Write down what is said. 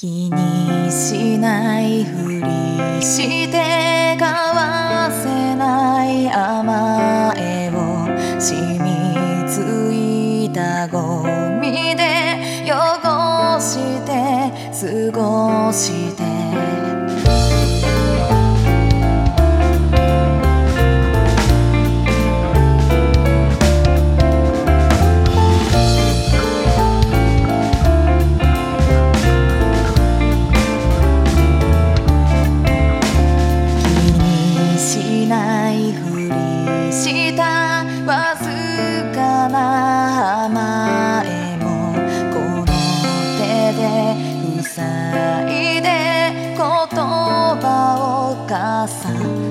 気にしないふりして交わせない甘えを染みついたゴミで汚して過ごして Sasa.